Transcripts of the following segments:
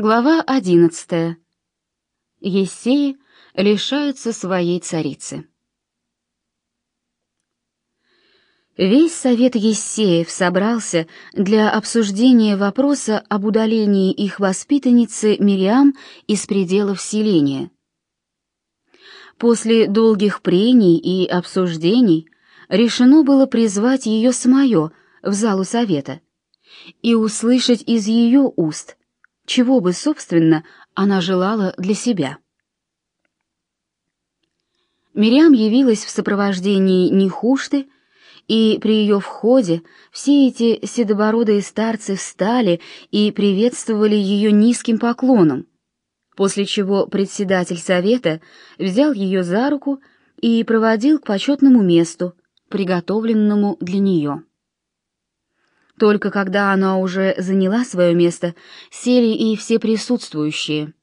Глава одиннадцатая. Ессеи лишаются своей царицы. Весь совет Ессеев собрался для обсуждения вопроса об удалении их воспитанницы Мириам из пределов селения. После долгих прений и обсуждений решено было призвать ее самое в залу совета и услышать из ее уст, чего бы, собственно, она желала для себя. Мириам явилась в сопровождении Нехушты, и при ее входе все эти седобородые старцы встали и приветствовали ее низким поклоном, после чего председатель совета взял ее за руку и проводил к почетному месту, приготовленному для нее. Только когда она уже заняла свое место, сели и все присутствующие.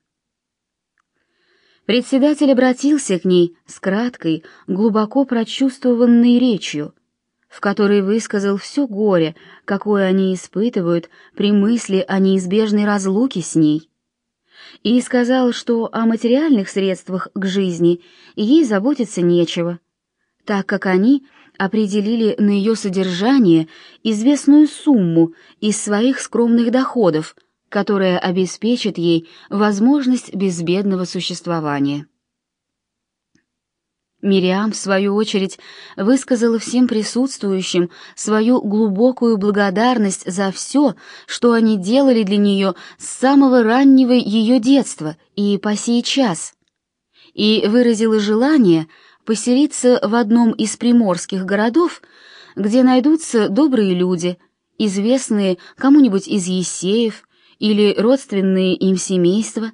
Председатель обратился к ней с краткой, глубоко прочувствованной речью, в которой высказал все горе, какое они испытывают при мысли о неизбежной разлуке с ней, и сказал, что о материальных средствах к жизни ей заботиться нечего, так как они определили на ее содержание известную сумму из своих скромных доходов, которая обеспечит ей возможность безбедного существования. Мириам, в свою очередь, высказала всем присутствующим свою глубокую благодарность за все, что они делали для нее с самого раннего ее детства и по сей час, и выразила желание — поселиться в одном из приморских городов, где найдутся добрые люди, известные кому-нибудь из Есеев или родственные им семейства.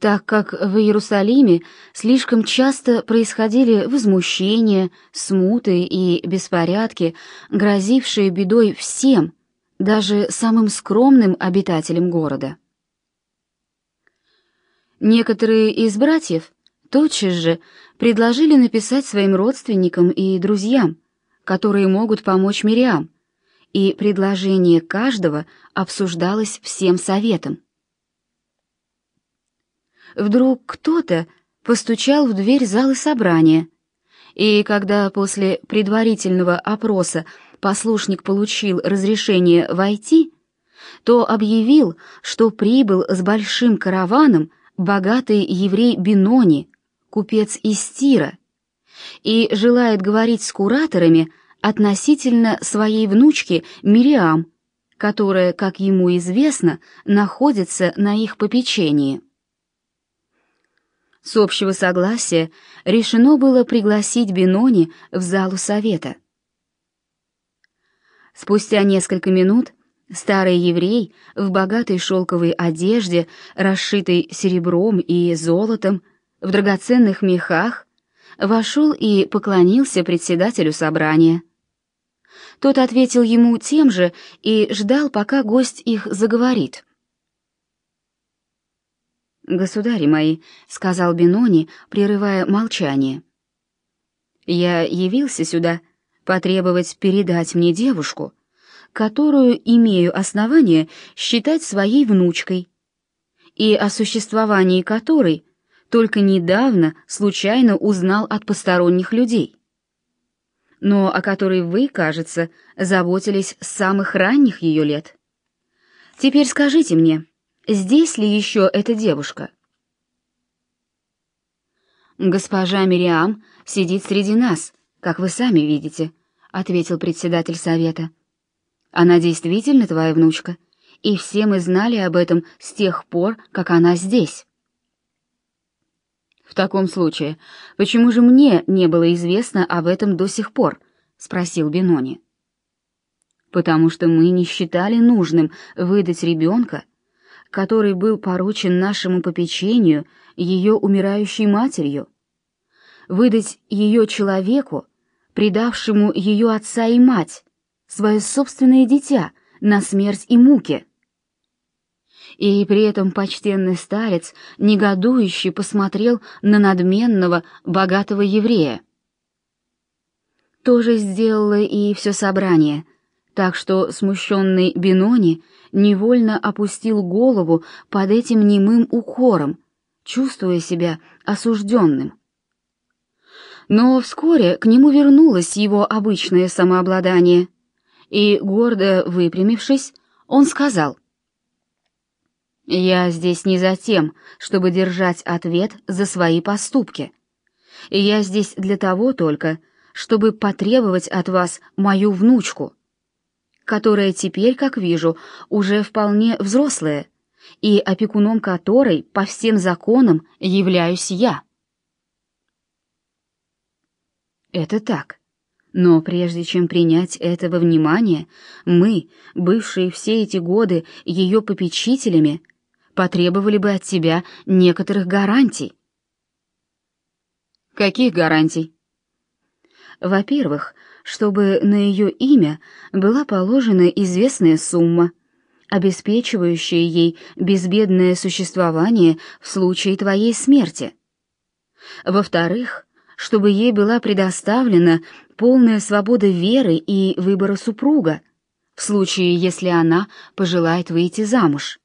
Так как в Иерусалиме слишком часто происходили возмущения, смуты и беспорядки, грозившие бедой всем, даже самым скромным обитателям города. Некоторые из братьев тотчас же предложили написать своим родственникам и друзьям, которые могут помочь Мириам, и предложение каждого обсуждалось всем советом. Вдруг кто-то постучал в дверь зала собрания, и когда после предварительного опроса послушник получил разрешение войти, то объявил, что прибыл с большим караваном богатый еврей Бинони, купец из Тира, и желает говорить с кураторами относительно своей внучки Мириам, которая, как ему известно, находится на их попечении. С общего согласия решено было пригласить Бинони в залу совета. Спустя несколько минут старый еврей в богатой шелковой одежде, расшитой серебром и золотом, в драгоценных мехах, вошел и поклонился председателю собрания. Тот ответил ему тем же и ждал, пока гость их заговорит. «Государи мои», — сказал Бенони, прерывая молчание, — «я явился сюда потребовать передать мне девушку, которую имею основание считать своей внучкой, и о существовании которой только недавно случайно узнал от посторонних людей, но о которой вы, кажется, заботились с самых ранних ее лет. Теперь скажите мне, здесь ли еще эта девушка? Госпожа Мириам сидит среди нас, как вы сами видите, ответил председатель совета. Она действительно твоя внучка, и все мы знали об этом с тех пор, как она здесь. «В таком случае, почему же мне не было известно об этом до сих пор?» — спросил Бенони. «Потому что мы не считали нужным выдать ребенка, который был поручен нашему попечению ее умирающей матерью, выдать ее человеку, предавшему ее отца и мать, свое собственное дитя на смерть и муки» и при этом почтенный старец негодующе посмотрел на надменного, богатого еврея. То же сделало и все собрание, так что смущенный Бенони невольно опустил голову под этим немым укором, чувствуя себя осужденным. Но вскоре к нему вернулось его обычное самообладание, и, гордо выпрямившись, он сказал, «Я здесь не за тем, чтобы держать ответ за свои поступки. Я здесь для того только, чтобы потребовать от вас мою внучку, которая теперь, как вижу, уже вполне взрослая, и опекуном которой по всем законам являюсь я». Это так. Но прежде чем принять этого внимания, мы, бывшие все эти годы ее попечителями, потребовали бы от тебя некоторых гарантий. Каких гарантий? Во-первых, чтобы на ее имя была положена известная сумма, обеспечивающая ей безбедное существование в случае твоей смерти. Во-вторых, чтобы ей была предоставлена полная свобода веры и выбора супруга, в случае, если она пожелает выйти замуж.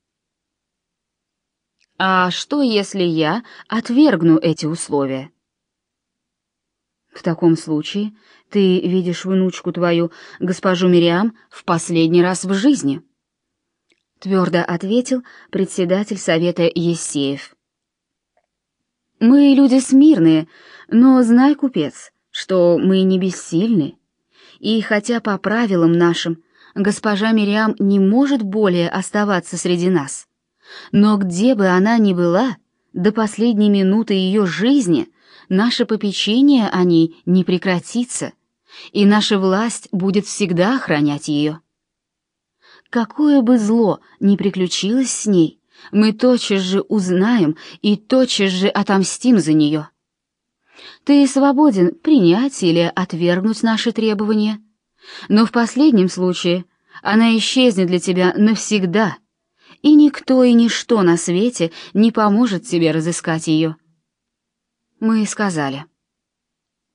А что, если я отвергну эти условия? В таком случае ты видишь внучку твою, госпожу Мириам, в последний раз в жизни, твердо ответил председатель совета Есеев. Мы люди смирные, но знай, купец, что мы не бессильны. И хотя по правилам нашим госпожа Мириам не может более оставаться среди нас, но где бы она ни была, до последней минуты ее жизни наше попечение о ней не прекратится, и наша власть будет всегда охранять ее. Какое бы зло ни приключилось с ней, мы тотчас же узнаем и тотчас же отомстим за нее. Ты свободен принять или отвергнуть наши требования, но в последнем случае она исчезнет для тебя навсегда, и никто и ничто на свете не поможет тебе разыскать ее. Мы сказали.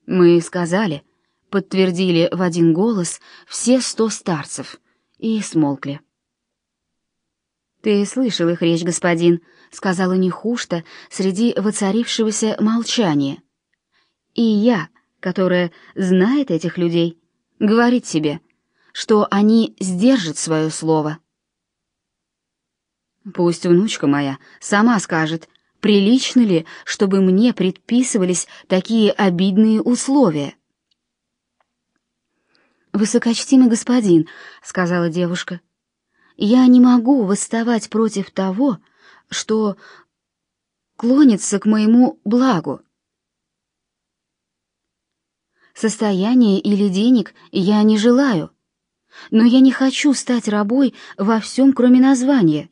Мы сказали, подтвердили в один голос все сто старцев и смолкли. «Ты слышал их речь, господин», — сказала Нехушта среди воцарившегося молчания. «И я, которая знает этих людей, говорит себе, что они сдержат свое слово». Пусть внучка моя сама скажет, прилично ли, чтобы мне предписывались такие обидные условия. «Высокочтимый господин», — сказала девушка, — я не могу восставать против того, что клонится к моему благу. Состояния или денег я не желаю, но я не хочу стать рабой во всем, кроме названия,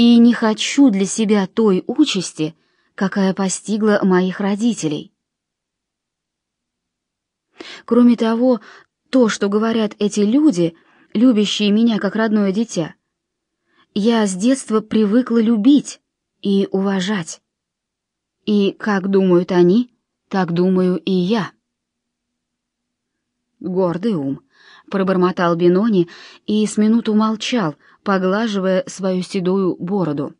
и не хочу для себя той участи, какая постигла моих родителей. Кроме того, то, что говорят эти люди — любящие меня как родное дитя. Я с детства привыкла любить и уважать. И как думают они, так думаю и я. Гордый ум, пробормотал Бинони и с минуту молчал, поглаживая свою седую бороду.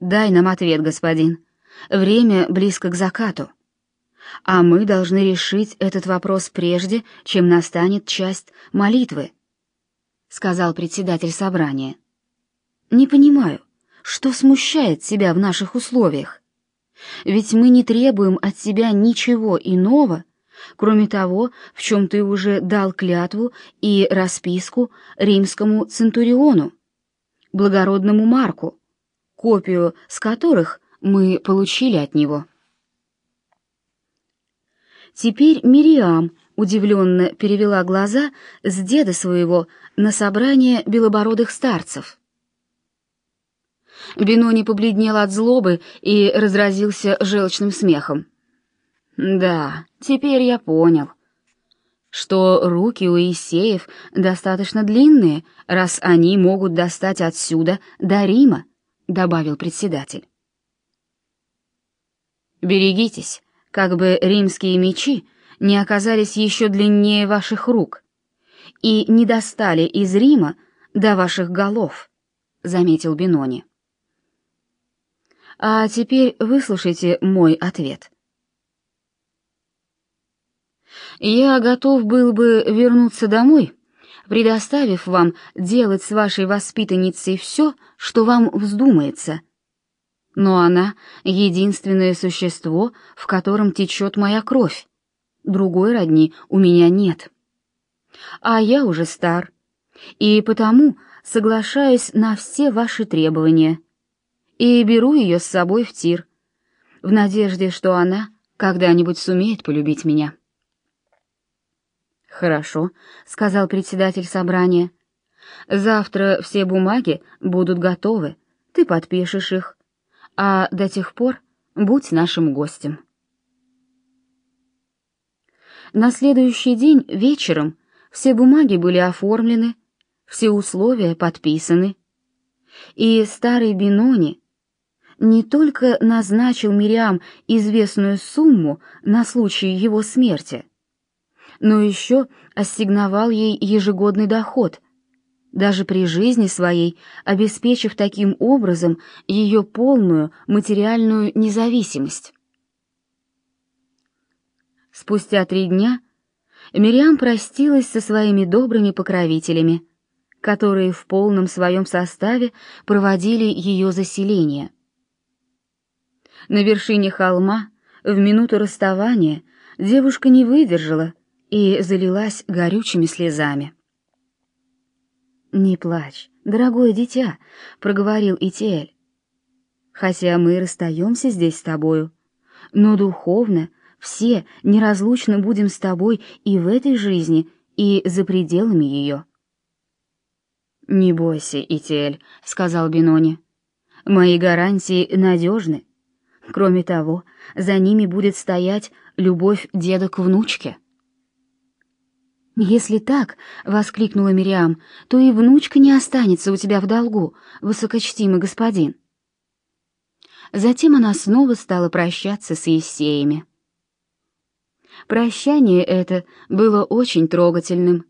Дай нам ответ, господин. Время близко к закату а мы должны решить этот вопрос прежде, чем настанет часть молитвы», — сказал председатель собрания. «Не понимаю, что смущает тебя в наших условиях? Ведь мы не требуем от тебя ничего иного, кроме того, в чем ты уже дал клятву и расписку римскому центуриону, благородному Марку, копию с которых мы получили от него». Теперь Мириам удивленно перевела глаза с деда своего на собрание белобородых старцев. Бенони побледнел от злобы и разразился желчным смехом. «Да, теперь я понял, что руки у Исеев достаточно длинные, раз они могут достать отсюда до Рима», — добавил председатель. «Берегитесь, как бы римские мечи не оказались еще длиннее ваших рук и не достали из Рима до ваших голов, заметил Бинони. А теперь выслушайте мой ответ. Я готов был бы вернуться домой, предоставив вам делать с вашей воспитанницей все, что вам вздумается. Но она — единственное существо, в котором течет моя кровь. Другой родни у меня нет. А я уже стар, и потому соглашаюсь на все ваши требования и беру ее с собой в тир, в надежде, что она когда-нибудь сумеет полюбить меня. «Хорошо», — сказал председатель собрания. «Завтра все бумаги будут готовы, ты подпишешь их, а до тех пор будь нашим гостем». На следующий день вечером все бумаги были оформлены, все условия подписаны, и старый Бинони не только назначил Мириам известную сумму на случай его смерти, но еще ассигновал ей ежегодный доход, даже при жизни своей обеспечив таким образом ее полную материальную независимость. Спустя три дня Мириам простилась со своими добрыми покровителями, которые в полном своем составе проводили ее заселение. На вершине холма, в минуту расставания, девушка не выдержала и залилась горючими слезами. «Не плачь, дорогое дитя», — проговорил Итиэль. «Хотя мы расстаемся здесь с тобою, но духовно все неразлучно будем с тобой и в этой жизни, и за пределами ее». «Не бойся, Итиэль», — сказал Бинони. «Мои гарантии надежны. Кроме того, за ними будет стоять любовь деда к внучке». «Если так, — воскликнула Мириам, — то и внучка не останется у тебя в долгу, высокочтимый господин». Затем она снова стала прощаться с Ессеями. Прощание это было очень трогательным.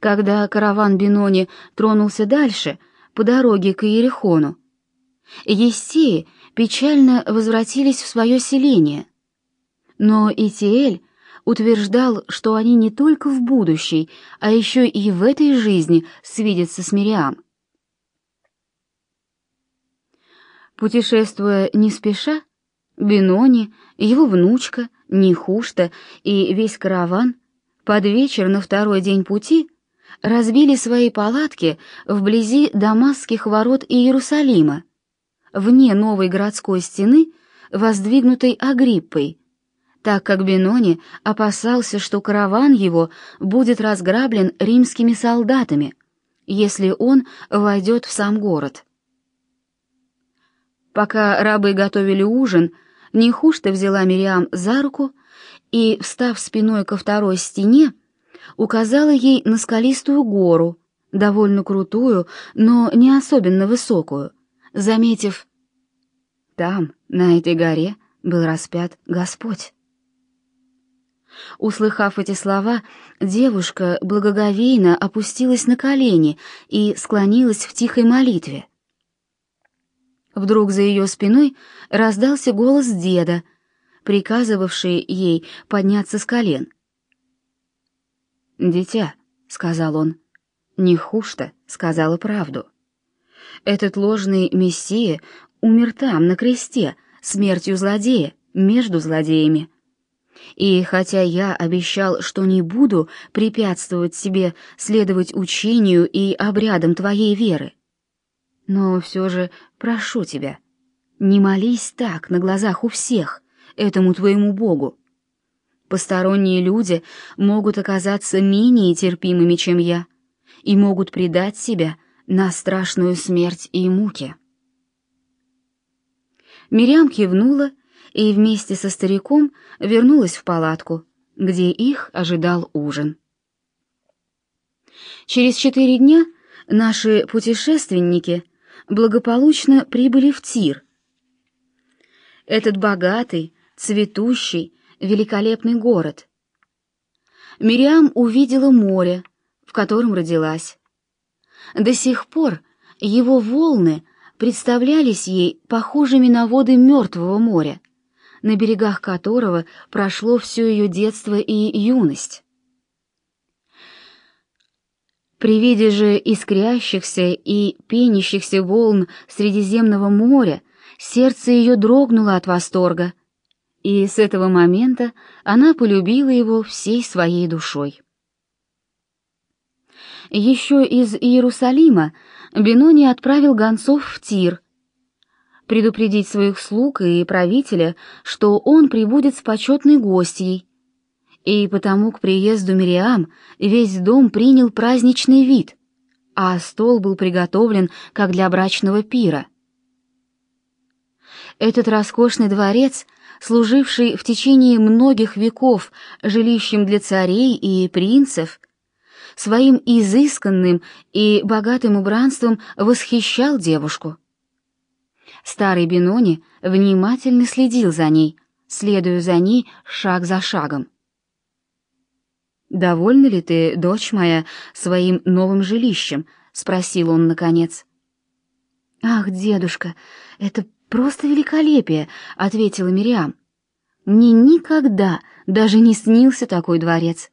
Когда караван Бинони тронулся дальше, по дороге к Иерихону, Ессеи печально возвратились в свое селение. Но Итиэль утверждал, что они не только в будущей, а еще и в этой жизни свидятся с Мириам. Путешествуя не спеша, Бенони, его внучка, Нихушта и весь караван под вечер на второй день пути разбили свои палатки вблизи Дамасских ворот Иерусалима, вне новой городской стены, воздвигнутой Агриппой, так как Бенони опасался, что караван его будет разграблен римскими солдатами, если он войдет в сам город. Пока рабы готовили ужин, Нехушта взяла Мириам за руку и, встав спиной ко второй стене, указала ей на скалистую гору, довольно крутую, но не особенно высокую, заметив «Там, на этой горе, был распят Господь». Услыхав эти слова, девушка благоговейно опустилась на колени и склонилась в тихой молитве. Вдруг за ее спиной раздался голос деда, приказывавший ей подняться с колен. «Дитя», — сказал он, — «не хуже-то», — сказала правду. «Этот ложный мессия умер там, на кресте, смертью злодея, между злодеями. И хотя я обещал, что не буду препятствовать себе следовать учению и обрядам твоей веры, но все же прошу тебя, не молись так на глазах у всех этому твоему Богу. Посторонние люди могут оказаться менее терпимыми, чем я, и могут предать себя на страшную смерть и муки. Мирям кивнула и вместе со стариком вернулась в палатку, где их ожидал ужин. Через четыре дня наши путешественники благополучно прибыли в Тир. Этот богатый, цветущий, великолепный город. Мириам увидела море, в котором родилась. До сих пор его волны представлялись ей похожими на воды мертвого моря, на берегах которого прошло все ее детство и юность. При виде же искрящихся и пенящихся волн Средиземного моря сердце ее дрогнуло от восторга, и с этого момента она полюбила его всей своей душой. Еще из Иерусалима Бенони отправил гонцов в Тир, предупредить своих слуг и правителя, что он прибудет с почетной гостьей, и потому к приезду Мириам весь дом принял праздничный вид, а стол был приготовлен как для брачного пира. Этот роскошный дворец, служивший в течение многих веков жилищем для царей и принцев, своим изысканным и богатым убранством восхищал девушку. Старый Бенони внимательно следил за ней, следуя за ней шаг за шагом. «Довольна ли ты, дочь моя, своим новым жилищем?» — спросил он наконец. «Ах, дедушка, это просто великолепие!» — ответила Мириам. «Мне никогда даже не снился такой дворец,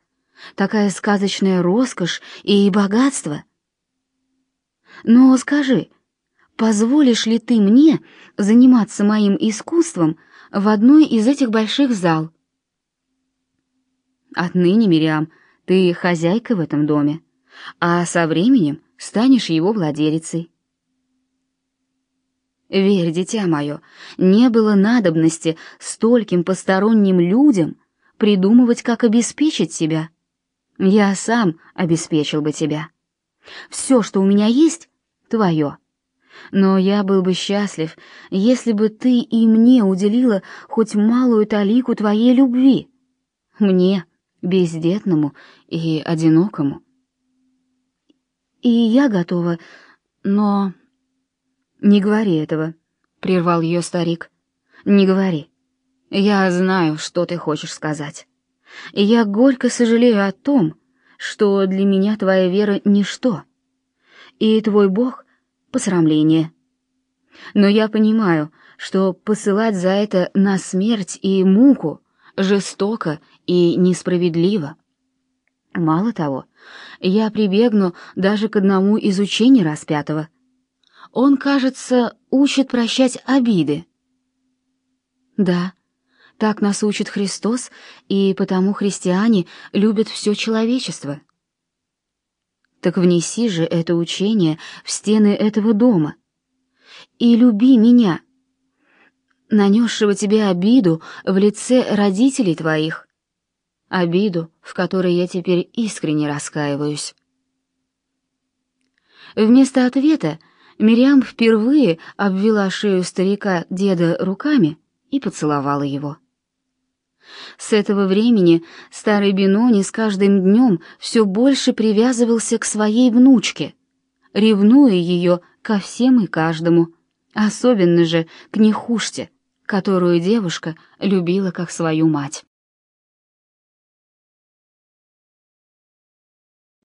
такая сказочная роскошь и богатство. Но скажи, позволишь ли ты мне заниматься моим искусством в одной из этих больших зал?» Отныне, Мириам, ты хозяйка в этом доме, а со временем станешь его владелицей. Верь, дитя мое, не было надобности стольким посторонним людям придумывать, как обеспечить себя. Я сам обеспечил бы тебя. Все, что у меня есть, твое. Но я был бы счастлив, если бы ты и мне уделила хоть малую талику твоей любви. Мне, бездетному и одинокому. И я готова, но... Не говори этого, прервал ее старик. Не говори. Я знаю, что ты хочешь сказать. И я горько сожалею о том, что для меня твоя вера ничто, и твой Бог — посрамление. Но я понимаю, что посылать за это на смерть и муку жестоко и несправедливо. Мало того, я прибегну даже к одному из учений распятого. Он, кажется, учит прощать обиды. Да, так нас учит Христос, и потому христиане любят все человечество. Так внеси же это учение в стены этого дома и люби меня, нанесшего тебе обиду в лице родителей твоих, обиду, в которой я теперь искренне раскаиваюсь. Вместо ответа Мириам впервые обвела шею старика деда руками и поцеловала его. С этого времени старый Бенони с каждым днем все больше привязывался к своей внучке, ревнуя ее ко всем и каждому, особенно же к Нехуште, которую девушка любила как свою мать.